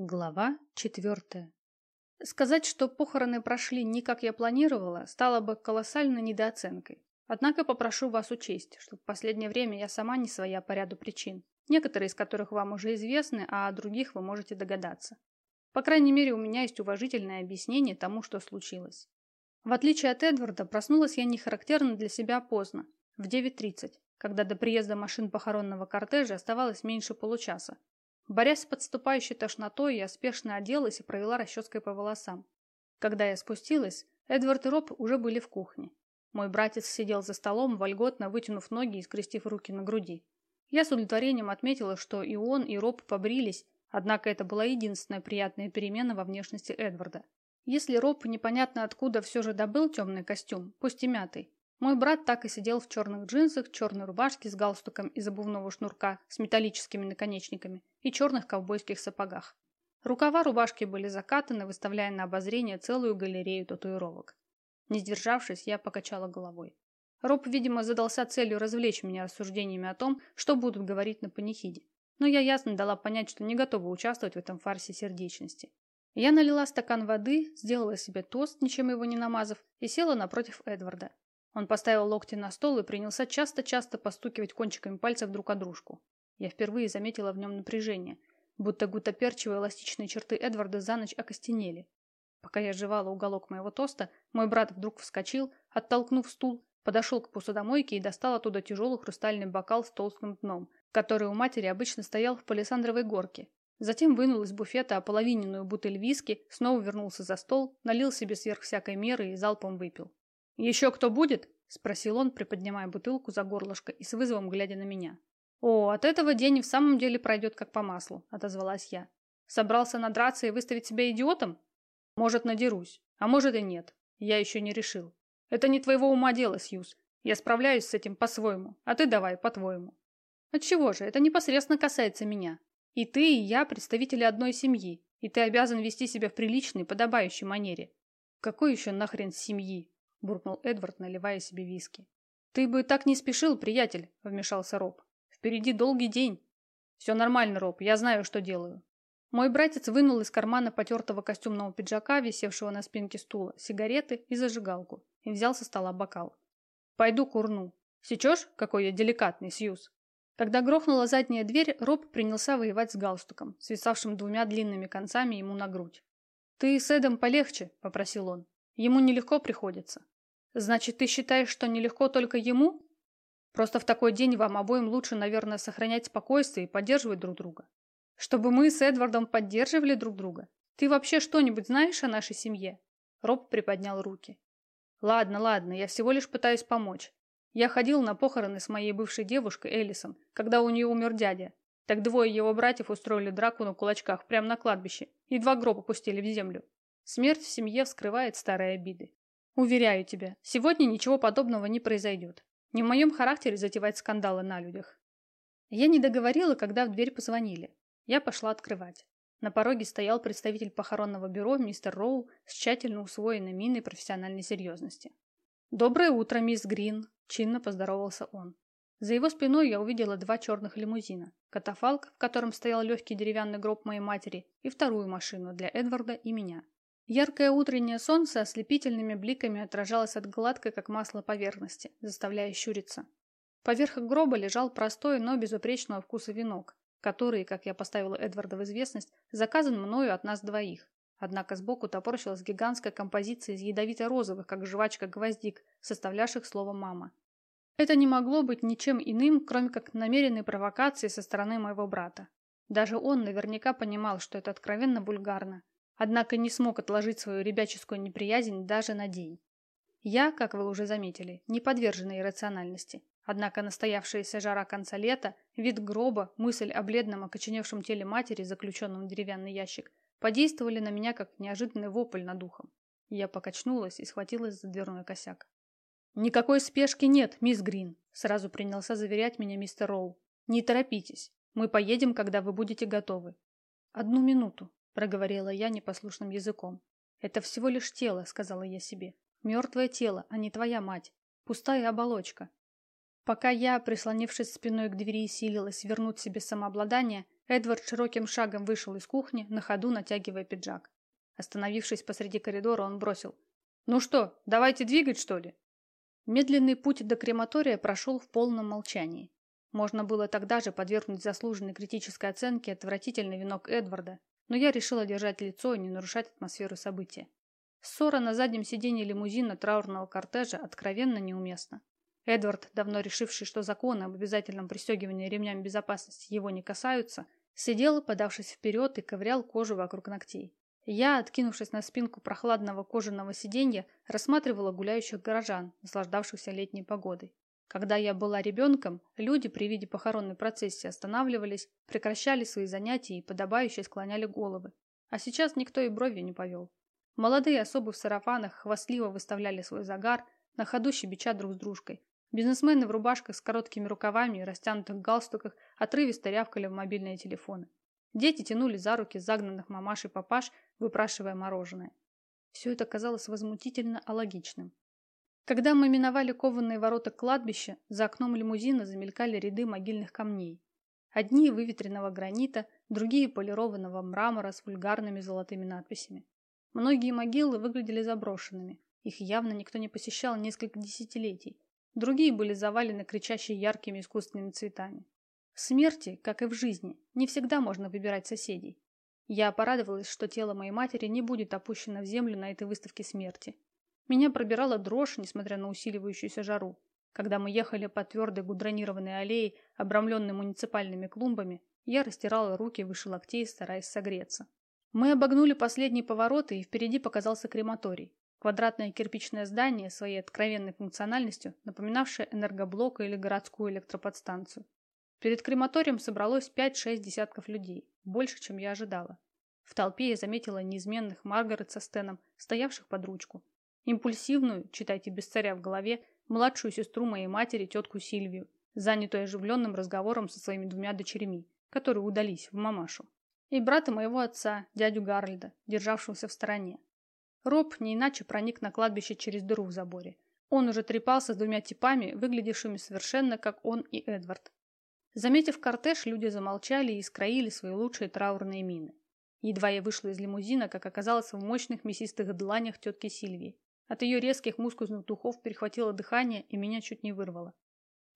Глава четвертая. Сказать, что похороны прошли не как я планировала, стало бы колоссальной недооценкой. Однако попрошу вас учесть, что в последнее время я сама не своя по ряду причин, некоторые из которых вам уже известны, а о других вы можете догадаться. По крайней мере, у меня есть уважительное объяснение тому, что случилось. В отличие от Эдварда, проснулась я не характерно для себя поздно, в 9.30, когда до приезда машин похоронного кортежа оставалось меньше получаса, Борясь с подступающей тошнотой, я спешно оделась и провела расческой по волосам. Когда я спустилась, Эдвард и Роб уже были в кухне. Мой братец сидел за столом, вольготно вытянув ноги и скрестив руки на груди. Я с удовлетворением отметила, что и он, и Роб побрились, однако это была единственная приятная перемена во внешности Эдварда. Если Роб непонятно откуда все же добыл темный костюм, пусть и мятый, мой брат так и сидел в черных джинсах, черной рубашке с галстуком из обувного шнурка с металлическими наконечниками и черных ковбойских сапогах. Рукава рубашки были закатаны, выставляя на обозрение целую галерею татуировок. Не сдержавшись, я покачала головой. Роб, видимо, задался целью развлечь меня рассуждениями о том, что будут говорить на панихиде. Но я ясно дала понять, что не готова участвовать в этом фарсе сердечности. Я налила стакан воды, сделала себе тост, ничем его не намазав, и села напротив Эдварда. Он поставил локти на стол и принялся часто-часто постукивать кончиками пальцев друг о дружку. Я впервые заметила в нем напряжение, будто гутоперчивые эластичные черты Эдварда за ночь окостенели. Пока я жевала уголок моего тоста, мой брат вдруг вскочил, оттолкнув стул, подошел к посудомойке и достал оттуда тяжелый хрустальный бокал с толстым дном, который у матери обычно стоял в палисандровой горке. Затем вынул из буфета ополовиненную бутыль виски, снова вернулся за стол, налил себе сверх всякой меры и залпом выпил. «Еще кто будет?» – спросил он, приподнимая бутылку за горлышко и с вызовом глядя на меня. «О, от этого день в самом деле пройдет как по маслу», – отозвалась я. «Собрался надраться и выставить себя идиотом? Может, надерусь, а может и нет. Я еще не решил. Это не твоего ума дело, Сьюз. Я справляюсь с этим по-своему, а ты давай по-твоему». «Отчего же, это непосредственно касается меня. И ты, и я представители одной семьи, и ты обязан вести себя в приличной, подобающей манере». «Какой еще нахрен семьи?» – буркнул Эдвард, наливая себе виски. «Ты бы так не спешил, приятель», – вмешался Роб. «Впереди долгий день». «Все нормально, Роб, я знаю, что делаю». Мой братец вынул из кармана потертого костюмного пиджака, висевшего на спинке стула, сигареты и зажигалку, и взял со стола бокал. «Пойду курну. Сечешь, какой я деликатный, Сьюз?» Когда грохнула задняя дверь, Роб принялся воевать с галстуком, свисавшим двумя длинными концами ему на грудь. «Ты с Эдом полегче», — попросил он. Ему нелегко приходится. Значит, ты считаешь, что нелегко только ему? Просто в такой день вам обоим лучше, наверное, сохранять спокойствие и поддерживать друг друга. Чтобы мы с Эдвардом поддерживали друг друга. Ты вообще что-нибудь знаешь о нашей семье? Роб приподнял руки. Ладно, ладно, я всего лишь пытаюсь помочь. Я ходил на похороны с моей бывшей девушкой Элисон, когда у нее умер дядя. Так двое его братьев устроили драку на кулачках прямо на кладбище и два гроба пустили в землю. Смерть в семье вскрывает старые обиды. Уверяю тебя, сегодня ничего подобного не произойдет. Не в моем характере затевать скандалы на людях. Я не договорила, когда в дверь позвонили. Я пошла открывать. На пороге стоял представитель похоронного бюро мистер Роу с тщательно усвоенной миной профессиональной серьезности. «Доброе утро, мисс Грин!» – чинно поздоровался он. За его спиной я увидела два черных лимузина, катафалк, в котором стоял легкий деревянный гроб моей матери, и вторую машину для Эдварда и меня. Яркое утреннее солнце ослепительными бликами отражалось от гладкой, как масло, поверхности, заставляя щуриться. Поверх гроба лежал простой, но безупречного вкуса венок, который, как я поставила Эдварда в известность, заказан мною от нас двоих. Однако сбоку топорщилась гигантская композиция из ядовито-розовых, как жвачка гвоздик, составлявших слово «мама». Это не могло быть ничем иным, кроме как намеренной провокации со стороны моего брата. Даже он наверняка понимал, что это откровенно вульгарно, Однако не смог отложить свою ребяческую неприязнь даже на день. Я, как вы уже заметили, не подвержена иррациональности. Однако настоявшаяся жара конца лета, вид гроба, мысль о бледном окоченевшем теле матери, заключенном в деревянный ящик, подействовали на меня как неожиданный вопль над ухом. Я покачнулась и схватилась за дверной косяк. «Никакой спешки нет, мисс Грин», — сразу принялся заверять меня мистер Роу. «Не торопитесь. Мы поедем, когда вы будете готовы». «Одну минуту», проговорила я непослушным языком. Это всего лишь тело, сказала я себе. Мертвое тело, а не твоя мать. Пустая оболочка. Пока я, прислонившись спиной к двери, силилась вернуть себе самообладание, Эдвард широким шагом вышел из кухни, на ходу натягивая пиджак. Остановившись посреди коридора, он бросил. «Ну что, давайте двигать, что ли?» Медленный путь до крематория прошел в полном молчании. Можно было тогда же подвергнуть заслуженной критической оценке отвратительный венок Эдварда, но я решила держать лицо и не нарушать атмосферу события. Ссора на заднем сиденье лимузина траурного кортежа откровенно неуместна. Эдвард, давно решивший, что законы об обязательном пристегивании ремнями безопасности его не касаются, сидел, подавшись вперед и ковырял кожу вокруг ногтей. Я, откинувшись на спинку прохладного кожаного сиденья, рассматривала гуляющих горожан, наслаждавшихся летней погодой. Когда я была ребенком, люди при виде похоронной процессии останавливались, прекращали свои занятия и подобающе склоняли головы. А сейчас никто и бровью не повел. Молодые особы в сарафанах хвастливо выставляли свой загар, на ходу щебеча друг с дружкой. Бизнесмены в рубашках с короткими рукавами и растянутых галстуках отрывисто рявкали в мобильные телефоны. Дети тянули за руки загнанных мамаш и папаш, выпрашивая мороженое. Все это казалось возмутительно алогичным. Когда мы миновали кованые ворота кладбища, за окном лимузина замелькали ряды могильных камней. Одни выветренного гранита, другие полированного мрамора с вульгарными золотыми надписями. Многие могилы выглядели заброшенными. Их явно никто не посещал несколько десятилетий. Другие были завалены кричащей яркими искусственными цветами. В смерти, как и в жизни, не всегда можно выбирать соседей. Я порадовалась, что тело моей матери не будет опущено в землю на этой выставке смерти. Меня пробирала дрожь, несмотря на усиливающуюся жару. Когда мы ехали по твердой гудронированной аллее, обрамленной муниципальными клумбами, я растирала руки выше локтей, стараясь согреться. Мы обогнули последние повороты, и впереди показался крематорий. Квадратное кирпичное здание своей откровенной функциональностью, напоминавшее энергоблок или городскую электроподстанцию. Перед крематорием собралось 5-6 десятков людей, больше, чем я ожидала. В толпе я заметила неизменных Маргарет со Стеном, стоявших под ручку. Импульсивную, читайте без царя в голове, младшую сестру моей матери, тетку Сильвию, занятую оживленным разговором со своими двумя дочерьми, которые удались в мамашу. И брата моего отца, дядю Гарльда, державшегося в стороне. Роб не иначе проник на кладбище через дыру в заборе. Он уже трепался с двумя типами, выглядевшими совершенно как он и Эдвард. Заметив кортеж, люди замолчали и скроили свои лучшие траурные мины. Едва я вышла из лимузина, как оказалось в мощных мясистых дланях тетки Сильвии. От ее резких мускусных духов перехватило дыхание и меня чуть не вырвало.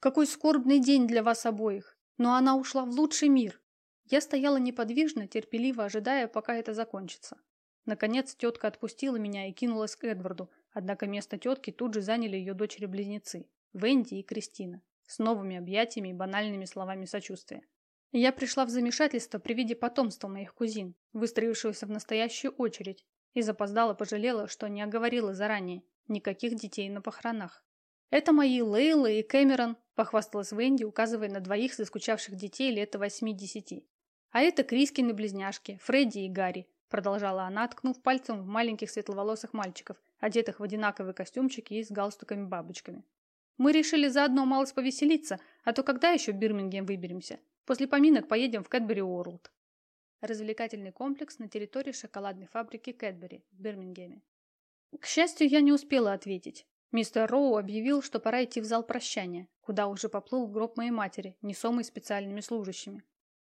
«Какой скорбный день для вас обоих! Но она ушла в лучший мир!» Я стояла неподвижно, терпеливо ожидая, пока это закончится. Наконец тетка отпустила меня и кинулась к Эдварду, однако место тетки тут же заняли ее дочери-близнецы, Венди и Кристина с новыми объятиями и банальными словами сочувствия. Я пришла в замешательство при виде потомства моих кузин, выстроившегося в настоящую очередь, и запоздала пожалела, что не оговорила заранее никаких детей на похоронах. «Это мои Лейла и Кэмерон», – похвасталась Венди, указывая на двоих заскучавших детей лет восьми-десяти. «А это Крискины близняшки, Фредди и Гарри», – продолжала она, ткнув пальцем в маленьких светловолосых мальчиков, одетых в одинаковые костюмчики и с галстуками-бабочками. Мы решили заодно малость повеселиться, а то когда еще в Бирмингем выберемся? После поминок поедем в Кэтбери Уорлд. Развлекательный комплекс на территории шоколадной фабрики Кэтбери в Бирмингеме. К счастью, я не успела ответить. Мистер Роу объявил, что пора идти в зал прощания, куда уже поплыл гроб моей матери, несомый специальными служащими.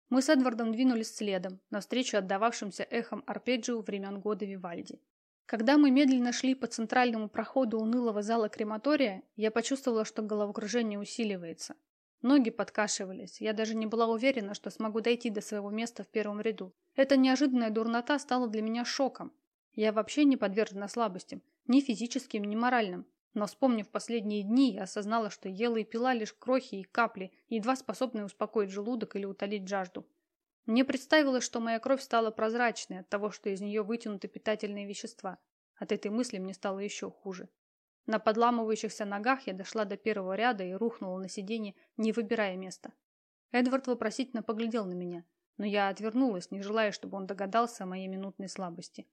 Мы с Эдвардом двинулись следом, навстречу отдававшимся эхом арпеджио времен года Вивальди. Когда мы медленно шли по центральному проходу унылого зала крематория, я почувствовала, что головокружение усиливается. Ноги подкашивались, я даже не была уверена, что смогу дойти до своего места в первом ряду. Эта неожиданная дурнота стала для меня шоком. Я вообще не подвержена слабостям, ни физическим, ни моральным. Но вспомнив последние дни, я осознала, что ела и пила лишь крохи и капли, едва способные успокоить желудок или утолить жажду. Мне представилось, что моя кровь стала прозрачной от того, что из нее вытянуты питательные вещества. От этой мысли мне стало еще хуже. На подламывающихся ногах я дошла до первого ряда и рухнула на сиденье, не выбирая места. Эдвард вопросительно поглядел на меня, но я отвернулась, не желая, чтобы он догадался о моей минутной слабости.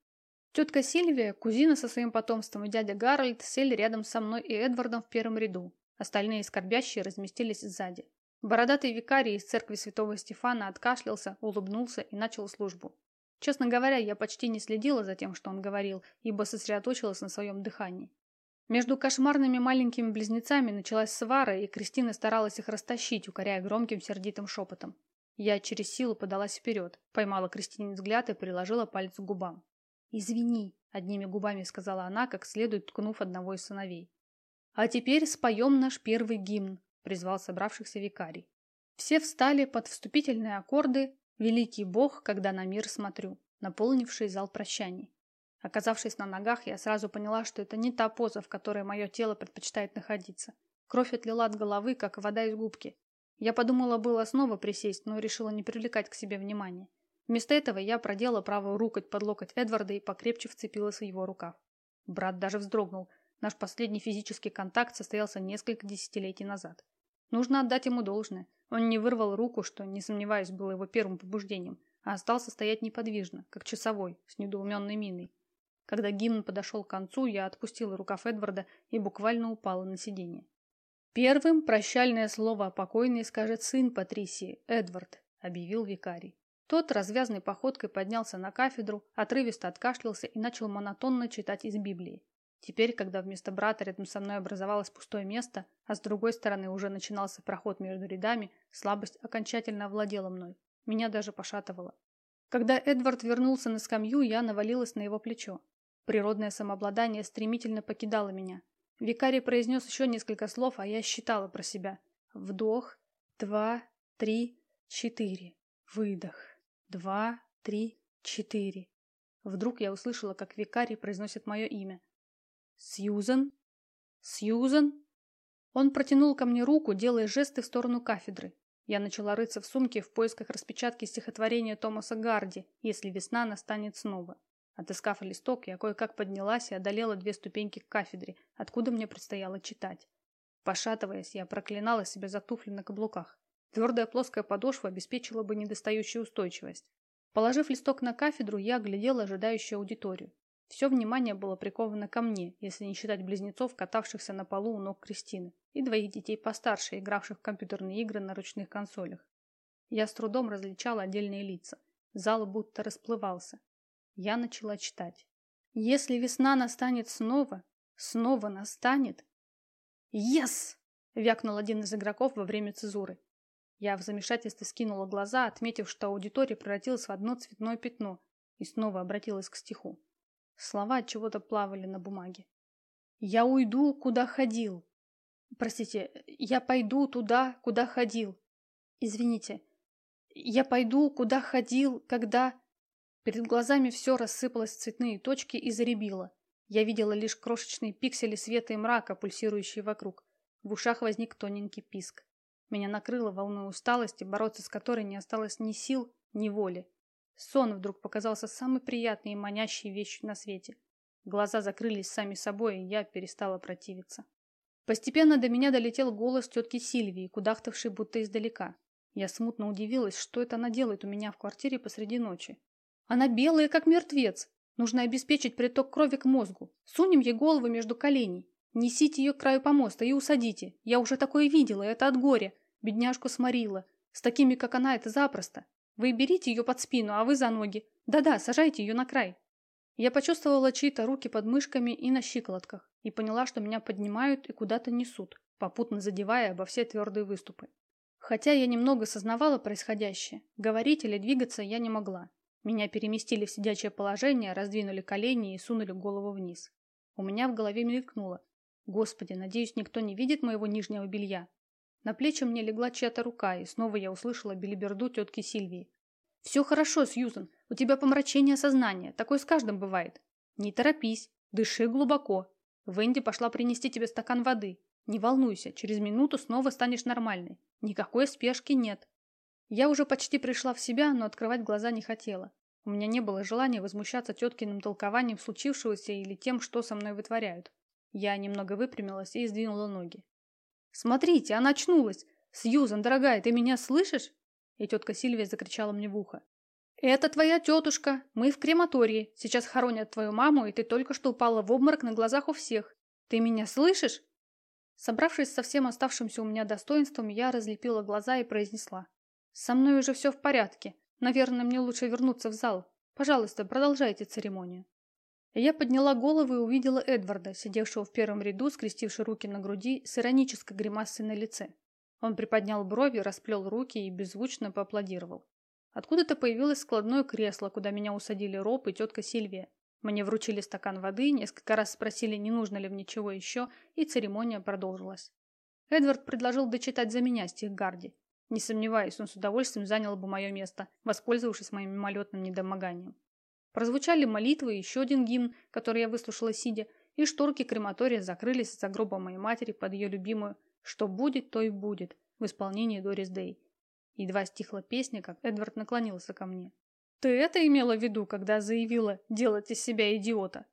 Тетка Сильвия, кузина со своим потомством и дядя Гарольд сели рядом со мной и Эдвардом в первом ряду. Остальные скорбящие разместились сзади. Бородатый викарий из церкви святого Стефана откашлялся, улыбнулся и начал службу. Честно говоря, я почти не следила за тем, что он говорил, ибо сосредоточилась на своем дыхании. Между кошмарными маленькими близнецами началась свара, и Кристина старалась их растащить, укоряя громким сердитым шепотом. Я через силу подалась вперед, поймала Кристинин взгляд и приложила палец к губам. «Извини», — одними губами сказала она, как следует ткнув одного из сыновей. «А теперь споем наш первый гимн», — призвал собравшихся викарий. Все встали под вступительные аккорды «Великий Бог, когда на мир смотрю», наполнивший зал прощаний. Оказавшись на ногах, я сразу поняла, что это не та поза, в которой мое тело предпочитает находиться. Кровь отлила от головы, как вода из губки. Я подумала было снова присесть, но решила не привлекать к себе внимания. Вместо этого я продела правую рукоть под локоть Эдварда и покрепче вцепилась в его рукав. Брат даже вздрогнул. Наш последний физический контакт состоялся несколько десятилетий назад. Нужно отдать ему должное. Он не вырвал руку, что, не сомневаюсь, было его первым побуждением, а остался стоять неподвижно, как часовой, с недоуменной миной. Когда гимн подошел к концу, я отпустила рукав Эдварда и буквально упала на сиденье. Первым прощальное слово о покойной скажет сын Патрисии, Эдвард, объявил викарий. Тот развязной походкой поднялся на кафедру, отрывисто откашлялся и начал монотонно читать из Библии. Теперь, когда вместо брата рядом со мной образовалось пустое место, а с другой стороны уже начинался проход между рядами, слабость окончательно овладела мной. Меня даже пошатывало. Когда Эдвард вернулся на скамью, я навалилась на его плечо. Природное самообладание стремительно покидало меня. Викарий произнес еще несколько слов, а я считала про себя. Вдох, два, три, четыре. Выдох. Два, три, четыре. Вдруг я услышала, как викарий произносит мое имя. «Сьюзен? Сьюзен?» Он протянул ко мне руку, делая жесты в сторону кафедры. Я начала рыться в сумке в поисках распечатки стихотворения Томаса Гарди «Если весна настанет снова». Отыскав листок, я кое-как поднялась и одолела две ступеньки к кафедре, откуда мне предстояло читать. Пошатываясь, я проклинала себя за туфли на каблуках. Твердая плоская подошва обеспечила бы недостающую устойчивость. Положив листок на кафедру, я оглядела ожидающую аудиторию. Все внимание было приковано ко мне, если не считать близнецов, катавшихся на полу у ног Кристины, и двоих детей постарше, игравших в компьютерные игры на ручных консолях. Я с трудом различала отдельные лица. Зал будто расплывался. Я начала читать. Если весна настанет снова, снова настанет. «Ес!» — вякнул один из игроков во время цезуры. Я в замешательстве скинула глаза, отметив, что аудитория превратилась в одно цветное пятно, и снова обратилась к стиху. Слова от чего-то плавали на бумаге. «Я уйду, куда ходил». Простите, я пойду туда, куда ходил. Извините. Я пойду, куда ходил, когда... Перед глазами все рассыпалось в цветные точки и заребило. Я видела лишь крошечные пиксели света и мрака, пульсирующие вокруг. В ушах возник тоненький писк. Меня накрыло волной усталости, бороться с которой не осталось ни сил, ни воли. Сон вдруг показался самой приятной и манящей вещью на свете. Глаза закрылись сами собой, и я перестала противиться. Постепенно до меня долетел голос тетки Сильвии, кудахтавшей будто издалека. Я смутно удивилась, что это она делает у меня в квартире посреди ночи. Она белая, как мертвец. Нужно обеспечить приток крови к мозгу. Сунем ей голову между коленей. Несите ее к краю помоста и усадите. Я уже такое видела, это от горя. Бедняжку сморила. С такими, как она, это запросто. Вы берите ее под спину, а вы за ноги. Да-да, сажайте ее на край. Я почувствовала чьи-то руки под мышками и на щиколотках и поняла, что меня поднимают и куда-то несут, попутно задевая обо все твердые выступы. Хотя я немного сознавала происходящее, говорить или двигаться я не могла. Меня переместили в сидячее положение, раздвинули колени и сунули голову вниз. У меня в голове мелькнуло. Господи, надеюсь, никто не видит моего нижнего белья. На плечи мне легла чья-то рука, и снова я услышала билиберду тетки Сильвии. «Все хорошо, Сьюзан. У тебя помрачение сознания. Такое с каждым бывает. Не торопись. Дыши глубоко. Венди пошла принести тебе стакан воды. Не волнуйся, через минуту снова станешь нормальной. Никакой спешки нет. Я уже почти пришла в себя, но открывать глаза не хотела. У меня не было желания возмущаться теткиным толкованием случившегося или тем, что со мной вытворяют. Я немного выпрямилась и сдвинула ноги. «Смотрите, она очнулась! Сьюзан, дорогая, ты меня слышишь?» И тетка Сильвия закричала мне в ухо. «Это твоя тетушка. Мы в крематории. Сейчас хоронят твою маму, и ты только что упала в обморок на глазах у всех. Ты меня слышишь?» Собравшись со всем оставшимся у меня достоинством, я разлепила глаза и произнесла. «Со мной уже все в порядке. Наверное, мне лучше вернуться в зал. Пожалуйста, продолжайте церемонию». Я подняла голову и увидела Эдварда, сидевшего в первом ряду, скрестивши руки на груди, с иронической гримасой на лице. Он приподнял брови, расплел руки и беззвучно поаплодировал. Откуда-то появилось складное кресло, куда меня усадили Роб и тетка Сильвия. Мне вручили стакан воды, несколько раз спросили, не нужно ли мне чего еще, и церемония продолжилась. Эдвард предложил дочитать за меня стих Гарди. Не сомневаюсь, он с удовольствием занял бы мое место, воспользовавшись моим мимолетным недомоганием. Прозвучали молитвы и еще один гимн, который я выслушала сидя, и шторки крематория закрылись за гробом моей матери под ее любимую «Что будет, то и будет» в исполнении Дорис Дэй. Едва стихла песня, как Эдвард наклонился ко мне. Ты это имела в виду, когда заявила делать из себя идиота?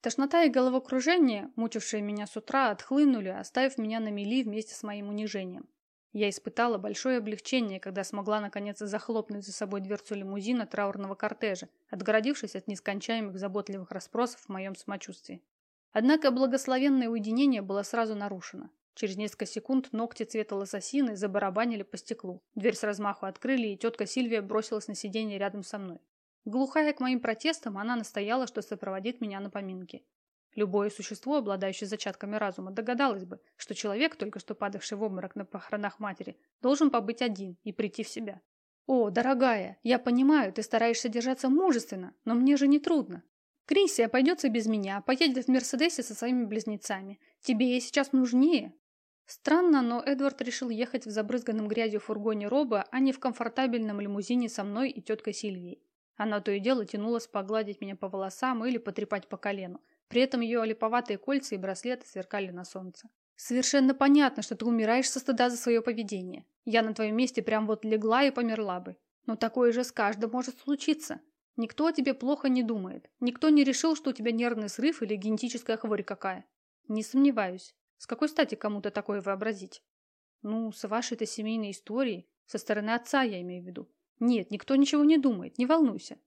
Тошнота и головокружение, мучившие меня с утра, отхлынули, оставив меня на мели вместе с моим унижением. Я испытала большое облегчение, когда смогла наконец захлопнуть за собой дверцу лимузина траурного кортежа, отгородившись от нескончаемых заботливых расспросов в моем самочувствии. Однако благословенное уединение было сразу нарушено. Через несколько секунд ногти цвета лососины забарабанили по стеклу. Дверь с размаху открыли, и тетка Сильвия бросилась на сиденье рядом со мной. Глухая к моим протестам, она настояла, что сопроводит меня на поминки. Любое существо, обладающее зачатками разума, догадалось бы, что человек, только что падавший в обморок на похоронах матери, должен побыть один и прийти в себя. «О, дорогая, я понимаю, ты стараешься держаться мужественно, но мне же не трудно. Крисия пойдется без меня, поедет в Мерседесе со своими близнецами. Тебе ей сейчас нужнее, Странно, но Эдвард решил ехать в забрызганном грязью фургоне Роба, а не в комфортабельном лимузине со мной и теткой Сильвией. Она то и дело тянулась погладить меня по волосам или потрепать по колену. При этом ее олиповатые кольца и браслеты сверкали на солнце. «Совершенно понятно, что ты умираешь со стыда за свое поведение. Я на твоем месте прям вот легла и померла бы. Но такое же с каждым может случиться. Никто о тебе плохо не думает. Никто не решил, что у тебя нервный срыв или генетическая хворь какая. Не сомневаюсь. С какой стати кому-то такое вообразить? Ну, с вашей-то семейной историей, со стороны отца я имею в виду. Нет, никто ничего не думает, не волнуйся.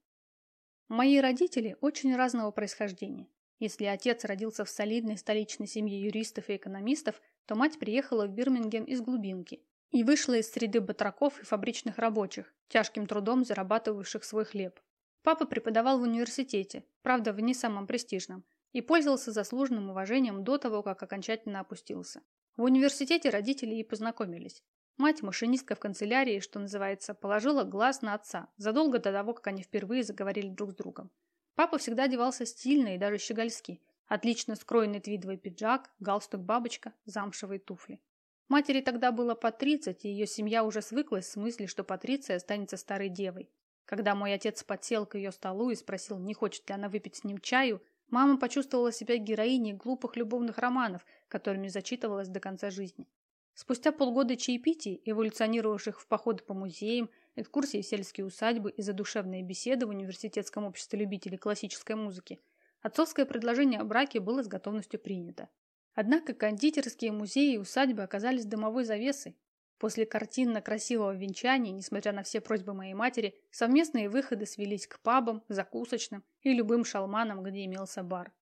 Мои родители очень разного происхождения. Если отец родился в солидной столичной семье юристов и экономистов, то мать приехала в Бирмингем из глубинки и вышла из среды батраков и фабричных рабочих, тяжким трудом зарабатывавших свой хлеб. Папа преподавал в университете, правда, в не самом престижном, и пользовался заслуженным уважением до того, как окончательно опустился. В университете родители и познакомились. Мать, машинистка в канцелярии, что называется, положила глаз на отца, задолго до того, как они впервые заговорили друг с другом. Папа всегда одевался стильно и даже щегольски. Отлично скроенный твидовый пиджак, галстук-бабочка, замшевые туфли. Матери тогда было по 30, и ее семья уже свыклась с мыслью, что Патриция останется старой девой. Когда мой отец подсел к ее столу и спросил, не хочет ли она выпить с ним чаю, Мама почувствовала себя героиней глупых любовных романов, которыми зачитывалась до конца жизни. Спустя полгода чаепитий, эволюционировавших в походы по музеям, экскурсии в сельские усадьбы и задушевные беседы в университетском обществе любителей классической музыки, отцовское предложение о браке было с готовностью принято. Однако кондитерские музеи и усадьбы оказались дымовой завесой, После картинно-красивого венчания, несмотря на все просьбы моей матери, совместные выходы свелись к пабам, закусочным и любым шалманам, где имелся бар.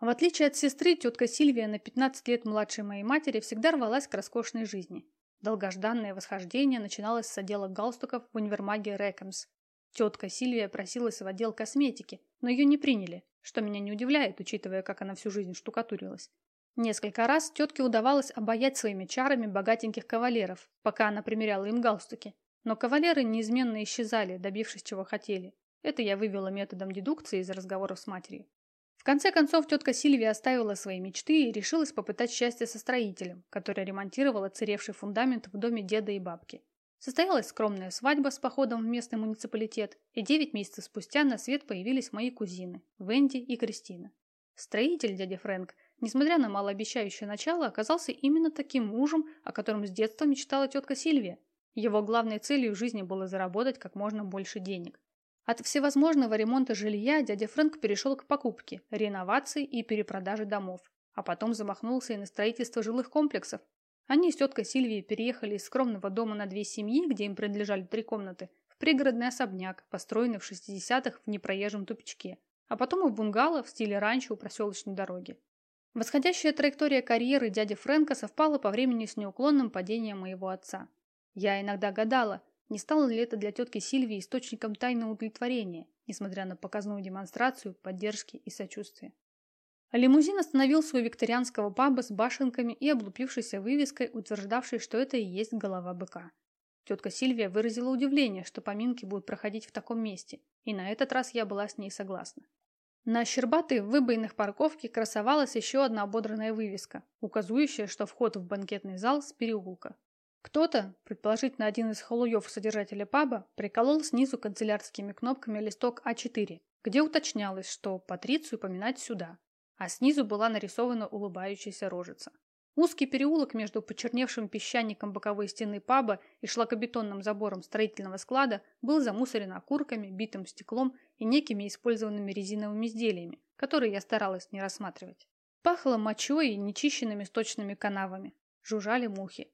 В отличие от сестры, тетка Сильвия на 15 лет младшей моей матери всегда рвалась к роскошной жизни. Долгожданное восхождение начиналось с отдела галстуков в универмаге Рэкомс. Тетка Сильвия просилась в отдел косметики, но ее не приняли, что меня не удивляет, учитывая, как она всю жизнь штукатурилась. Несколько раз тетке удавалось обаять своими чарами богатеньких кавалеров, пока она примеряла им галстуки. Но кавалеры неизменно исчезали, добившись чего хотели. Это я вывела методом дедукции из разговоров с матерью. В конце концов, тетка Сильвия оставила свои мечты и решилась попытать счастье со строителем, который ремонтировал оцаревший фундамент в доме деда и бабки. Состоялась скромная свадьба с походом в местный муниципалитет, и девять месяцев спустя на свет появились мои кузины – Венди и Кристина. Строитель, дядя Фрэнк, несмотря на малообещающее начало, оказался именно таким мужем, о котором с детства мечтала тетка Сильвия. Его главной целью в жизни было заработать как можно больше денег. От всевозможного ремонта жилья дядя Фрэнк перешел к покупке, реновации и перепродаже домов, а потом замахнулся и на строительство жилых комплексов. Они с теткой Сильвией переехали из скромного дома на две семьи, где им принадлежали три комнаты, в пригородный особняк, построенный в 60-х в непроезжем тупичке, а потом и в бунгало в стиле ранчо у проселочной дороги. Восходящая траектория карьеры дяди Фрэнка совпала по времени с неуклонным падением моего отца. Я иногда гадала, не стало ли это для тетки Сильвии источником тайного удовлетворения, несмотря на показную демонстрацию поддержки и сочувствия. Лимузин остановился у викторианского паба с башенками и облупившейся вывеской, утверждавшей, что это и есть голова быка. Тетка Сильвия выразила удивление, что поминки будут проходить в таком месте, и на этот раз я была с ней согласна. На щербатой выбоинах парковке красовалась еще одна ободранная вывеска, указывающая, что вход в банкетный зал с переулка. Кто-то, предположительно один из халуев содержателя паба, приколол снизу канцелярскими кнопками листок А4, где уточнялось, что Патрицию поминать сюда, а снизу была нарисована улыбающаяся рожица. Узкий переулок между почерневшим песчаником боковой стены паба и шлакобетонным забором строительного склада был замусорен окурками, битым стеклом и некими использованными резиновыми изделиями, которые я старалась не рассматривать. Пахло мочой и нечищенными сточными канавами. Жужжали мухи.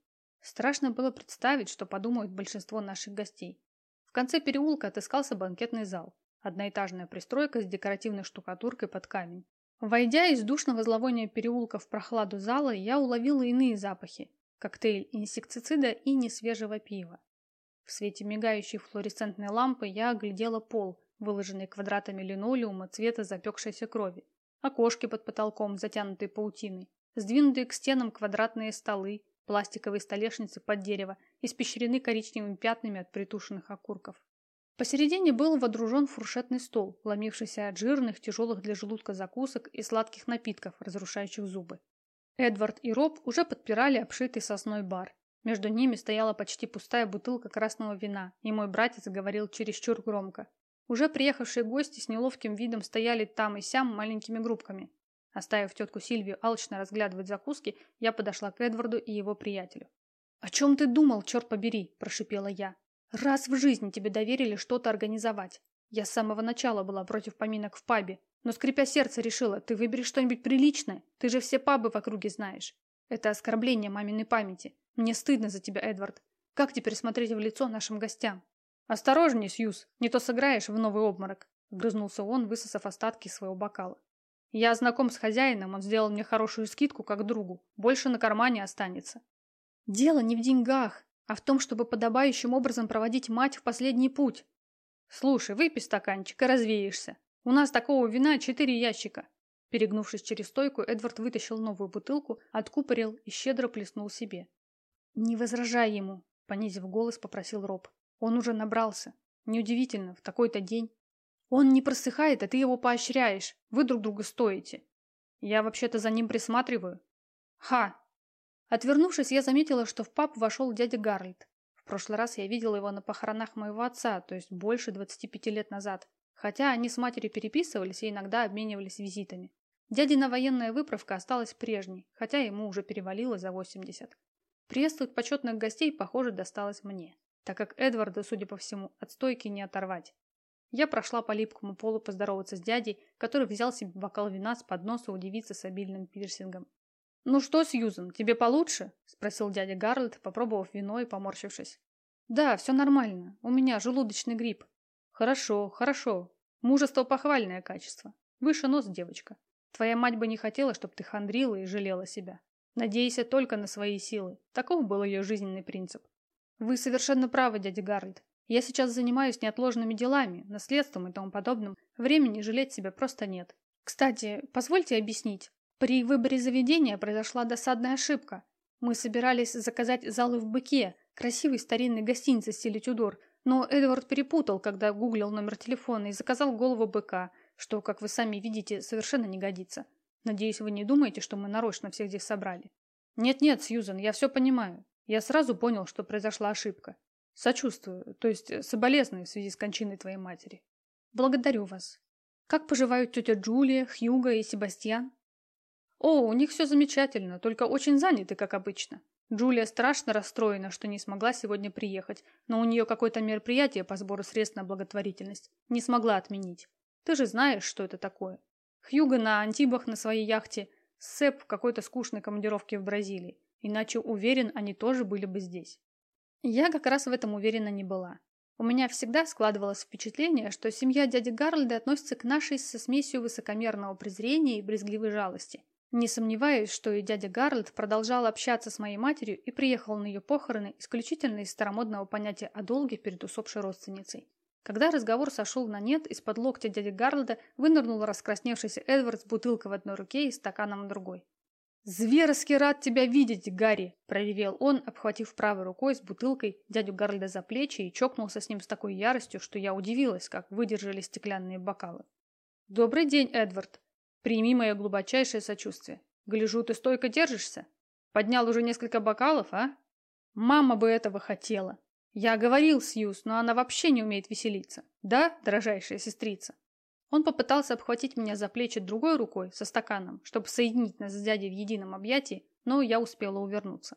Страшно было представить, что подумают большинство наших гостей. В конце переулка отыскался банкетный зал. Одноэтажная пристройка с декоративной штукатуркой под камень. Войдя из душного зловония переулка в прохладу зала, я уловила иные запахи. Коктейль инсектицида и несвежего пива. В свете мигающей флуоресцентной лампы я оглядела пол, выложенный квадратами линолеума цвета запекшейся крови. Окошки под потолком, затянутые паутиной. Сдвинутые к стенам квадратные столы, пластиковые столешницы под дерево, испещрены коричневыми пятнами от притушенных окурков. Посередине был водружен фуршетный стол, ломившийся от жирных, тяжелых для желудка закусок и сладких напитков, разрушающих зубы. Эдвард и Роб уже подпирали обшитый сосной бар. Между ними стояла почти пустая бутылка красного вина, и мой братец говорил чересчур громко. Уже приехавшие гости с неловким видом стояли там и сям маленькими группками. Оставив тетку Сильвию алчно разглядывать закуски, я подошла к Эдварду и его приятелю. «О чем ты думал, черт побери?» – прошипела я. Раз в жизни тебе доверили что-то организовать. Я с самого начала была против поминок в пабе, но, скрипя сердце, решила, ты выберешь что-нибудь приличное. Ты же все пабы в округе знаешь. Это оскорбление маминой памяти. Мне стыдно за тебя, Эдвард. Как теперь смотреть в лицо нашим гостям? Осторожней, Сьюз, не то сыграешь в новый обморок. Грызнулся он, высосав остатки своего бокала. Я знаком с хозяином, он сделал мне хорошую скидку как другу. Больше на кармане останется. Дело не в деньгах а в том, чтобы подобающим образом проводить мать в последний путь. Слушай, выпей стаканчик и развеешься. У нас такого вина четыре ящика. Перегнувшись через стойку, Эдвард вытащил новую бутылку, откупорил и щедро плеснул себе. «Не возражай ему», — понизив голос, попросил Роб. «Он уже набрался. Неудивительно, в такой-то день. Он не просыхает, а ты его поощряешь. Вы друг друга стоите. Я вообще-то за ним присматриваю». «Ха, Отвернувшись, я заметила, что в паб вошел дядя Гарльд. В прошлый раз я видела его на похоронах моего отца, то есть больше 25 лет назад. Хотя они с матерью переписывались и иногда обменивались визитами. Дядина военная выправка осталась прежней, хотя ему уже перевалило за 80. Приветствовать почетных гостей, похоже, досталось мне, так как Эдварда, судя по всему, от стойки не оторвать. Я прошла по липкому полу поздороваться с дядей, который взял себе бокал вина с подноса у девицы с обильным пирсингом. «Ну что, Сьюзен, тебе получше?» – спросил дядя Гарлет, попробовав вино и поморщившись. «Да, все нормально. У меня желудочный грипп». «Хорошо, хорошо. Мужество – похвальное качество. Выше нос, девочка. Твоя мать бы не хотела, чтобы ты хандрила и жалела себя. Надейся только на свои силы. Таков был ее жизненный принцип». «Вы совершенно правы, дядя Гарлет. Я сейчас занимаюсь неотложными делами, наследством и тому подобным. Времени жалеть себя просто нет. Кстати, позвольте объяснить. При выборе заведения произошла досадная ошибка. Мы собирались заказать залы в Быке, красивой старинной гостинице в стиле Тюдор, но Эдвард перепутал, когда гуглил номер телефона и заказал голову быка, что, как вы сами видите, совершенно не годится. Надеюсь, вы не думаете, что мы нарочно всех здесь собрали? Нет-нет, Сьюзен, я все понимаю. Я сразу понял, что произошла ошибка. Сочувствую, то есть соболезную в связи с кончиной твоей матери. Благодарю вас. Как поживают тетя Джулия, Хьюга и Себастьян? О, у них все замечательно, только очень заняты, как обычно. Джулия страшно расстроена, что не смогла сегодня приехать, но у нее какое-то мероприятие по сбору средств на благотворительность. Не смогла отменить. Ты же знаешь, что это такое. Хьюго на Антибах на своей яхте, Сэп в какой-то скучной командировке в Бразилии. Иначе, уверен, они тоже были бы здесь. Я как раз в этом уверена не была. У меня всегда складывалось впечатление, что семья дяди Гарльда относится к нашей со смесью высокомерного презрения и брезгливой жалости. Не сомневаюсь, что и дядя Гарлет продолжал общаться с моей матерью и приехал на ее похороны исключительно из старомодного понятия о долге перед усопшей родственницей. Когда разговор сошел на нет, из-под локтя дяди Гарлда вынырнул раскрасневшийся Эдвард с бутылкой в одной руке и стаканом в другой. «Зверски рад тебя видеть, Гарри!» – проревел он, обхватив правой рукой с бутылкой дядю Гарльда за плечи и чокнулся с ним с такой яростью, что я удивилась, как выдержали стеклянные бокалы. «Добрый день, Эдвард! Прими мое глубочайшее сочувствие. Гляжу, ты стойко держишься. Поднял уже несколько бокалов, а? Мама бы этого хотела. Я говорил Сьюз, но она вообще не умеет веселиться. Да, дорожайшая сестрица?» Он попытался обхватить меня за плечи другой рукой со стаканом, чтобы соединить нас с дядей в едином объятии, но я успела увернуться.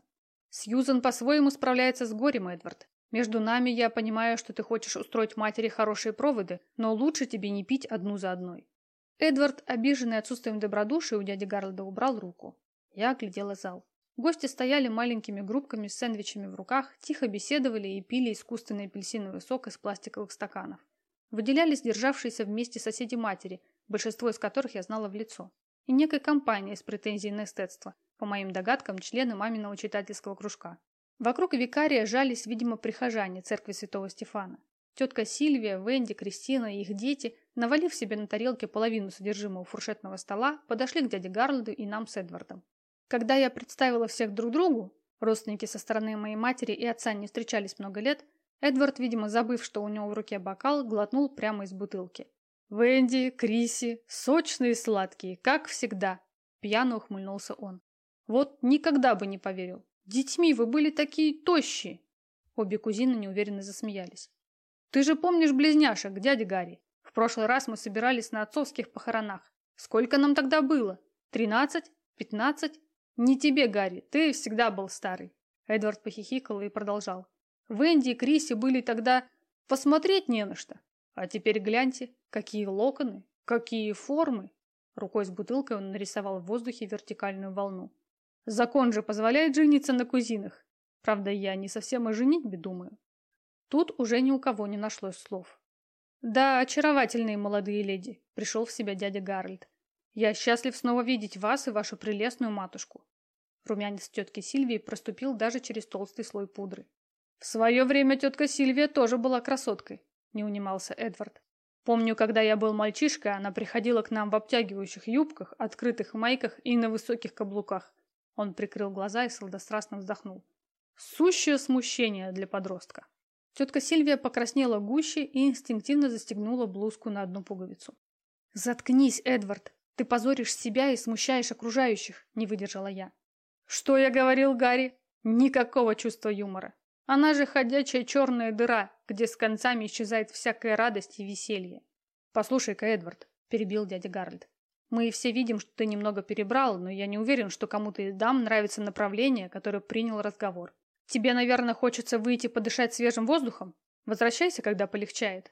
Сьюзан по-своему справляется с горем, Эдвард. Между нами я понимаю, что ты хочешь устроить матери хорошие проводы, но лучше тебе не пить одну за одной. Эдвард, обиженный отсутствием добродушия, у дяди Гарлда убрал руку. Я оглядела зал. Гости стояли маленькими группками с сэндвичами в руках, тихо беседовали и пили искусственный апельсиновый сок из пластиковых стаканов. Выделялись державшиеся вместе соседи матери, большинство из которых я знала в лицо, и некая компания с претензией на эстетство, по моим догадкам, члены маминого читательского кружка. Вокруг викария жались, видимо, прихожане церкви святого Стефана. Тетка Сильвия, Венди, Кристина и их дети, навалив себе на тарелке половину содержимого фуршетного стола, подошли к дяде Гарлду и нам с Эдвардом. Когда я представила всех друг другу, родственники со стороны моей матери и отца не встречались много лет, Эдвард, видимо, забыв, что у него в руке бокал, глотнул прямо из бутылки. «Венди, Криси, сочные и сладкие, как всегда!» Пьяно ухмыльнулся он. «Вот никогда бы не поверил. Детьми вы были такие тощие!» Обе кузины неуверенно засмеялись. «Ты же помнишь близняшек, дядя Гарри? В прошлый раз мы собирались на отцовских похоронах. Сколько нам тогда было? Тринадцать? Пятнадцать? Не тебе, Гарри, ты всегда был старый!» Эдвард похихикал и продолжал. Венди и Криси были тогда посмотреть не на что. А теперь гляньте, какие локоны, какие формы. Рукой с бутылкой он нарисовал в воздухе вертикальную волну. Закон же позволяет жениться на кузинах. Правда, я не совсем о женитьбе думаю. Тут уже ни у кого не нашлось слов. «Да, очаровательные молодые леди», — пришел в себя дядя Гарольд. «Я счастлив снова видеть вас и вашу прелестную матушку». Румянец тетки Сильвии проступил даже через толстый слой пудры. В свое время тетка Сильвия тоже была красоткой, не унимался Эдвард. Помню, когда я был мальчишкой, она приходила к нам в обтягивающих юбках, открытых майках и на высоких каблуках. Он прикрыл глаза и сладострастно вздохнул. Сущее смущение для подростка. Тетка Сильвия покраснела гуще и инстинктивно застегнула блузку на одну пуговицу. «Заткнись, Эдвард! Ты позоришь себя и смущаешь окружающих!» – не выдержала я. «Что я говорил, Гарри? Никакого чувства юмора. Она же ходячая черная дыра, где с концами исчезает всякая радость и веселье. Послушай-ка, Эдвард, перебил дядя Гарольд. Мы все видим, что ты немного перебрал, но я не уверен, что кому-то из дам нравится направление, которое принял разговор. Тебе, наверное, хочется выйти подышать свежим воздухом? Возвращайся, когда полегчает.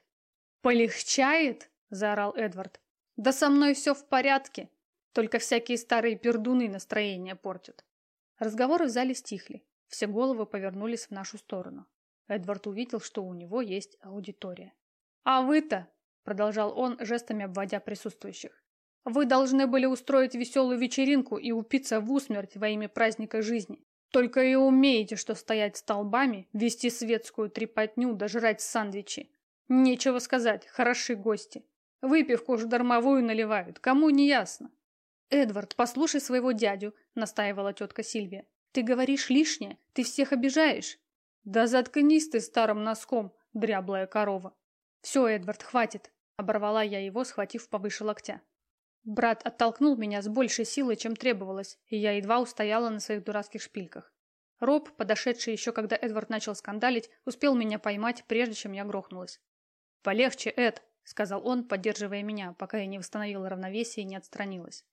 Полегчает? заорал Эдвард. Да со мной все в порядке. Только всякие старые пердуны настроение портят. Разговоры в зале стихли. Все головы повернулись в нашу сторону. Эдвард увидел, что у него есть аудитория. «А вы-то», — продолжал он, жестами обводя присутствующих, «вы должны были устроить веселую вечеринку и упиться в усмерть во имя праздника жизни. Только и умеете, что стоять столбами, вести светскую трепотню, дожрать сандвичи. Нечего сказать, хороши гости. Выпивку уж дармовую наливают, кому не ясно». «Эдвард, послушай своего дядю», — настаивала тетка Сильвия. Ты говоришь лишнее, ты всех обижаешь. Да заткнись ты старым носком, дряблая корова. Все, Эдвард, хватит, оборвала я его, схватив повыше локтя. Брат оттолкнул меня с большей силой, чем требовалось, и я едва устояла на своих дурацких шпильках. Роб, подошедший еще когда Эдвард начал скандалить, успел меня поймать, прежде чем я грохнулась. «Полегче, Эд», — сказал он, поддерживая меня, пока я не восстановила равновесие и не отстранилась.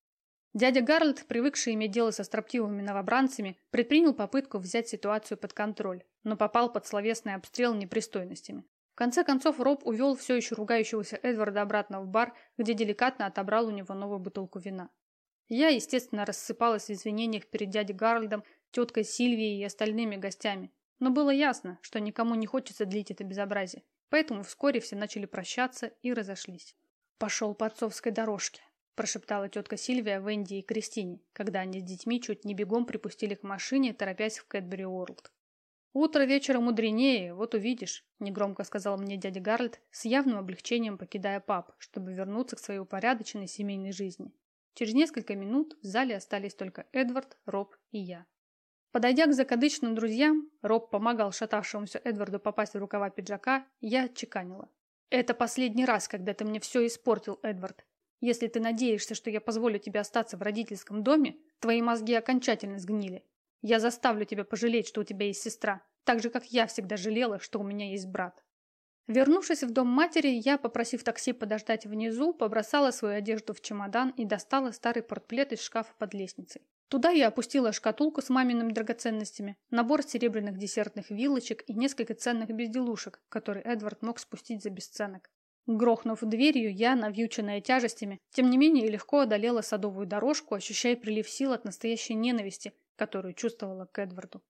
Дядя Гарльд, привыкший иметь дело со строптивыми новобранцами, предпринял попытку взять ситуацию под контроль, но попал под словесный обстрел непристойностями. В конце концов Роб увел все еще ругающегося Эдварда обратно в бар, где деликатно отобрал у него новую бутылку вина. Я, естественно, рассыпалась в извинениях перед дядей Гарльдом, теткой Сильвией и остальными гостями, но было ясно, что никому не хочется длить это безобразие, поэтому вскоре все начали прощаться и разошлись. Пошел по отцовской дорожке прошептала тетка Сильвия Венди и Кристине, когда они с детьми чуть не бегом припустили к машине, торопясь в Кэтбери Уорлд. «Утро вечера мудренее, вот увидишь», – негромко сказал мне дядя Гарльд, с явным облегчением покидая паб, чтобы вернуться к своей упорядоченной семейной жизни. Через несколько минут в зале остались только Эдвард, Роб и я. Подойдя к закадычным друзьям, Роб помогал шатавшемуся Эдварду попасть в рукава пиджака, я отчеканила. «Это последний раз, когда ты мне все испортил, Эдвард. Если ты надеешься, что я позволю тебе остаться в родительском доме, твои мозги окончательно сгнили. Я заставлю тебя пожалеть, что у тебя есть сестра, так же, как я всегда жалела, что у меня есть брат. Вернувшись в дом матери, я, попросив такси подождать внизу, побросала свою одежду в чемодан и достала старый портплет из шкафа под лестницей. Туда я опустила шкатулку с мамиными драгоценностями, набор серебряных десертных вилочек и несколько ценных безделушек, которые Эдвард мог спустить за бесценок. Грохнув дверью, я, навьюченная тяжестями, тем не менее легко одолела садовую дорожку, ощущая прилив сил от настоящей ненависти, которую чувствовала к Эдварду.